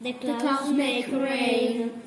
The clouds make rain.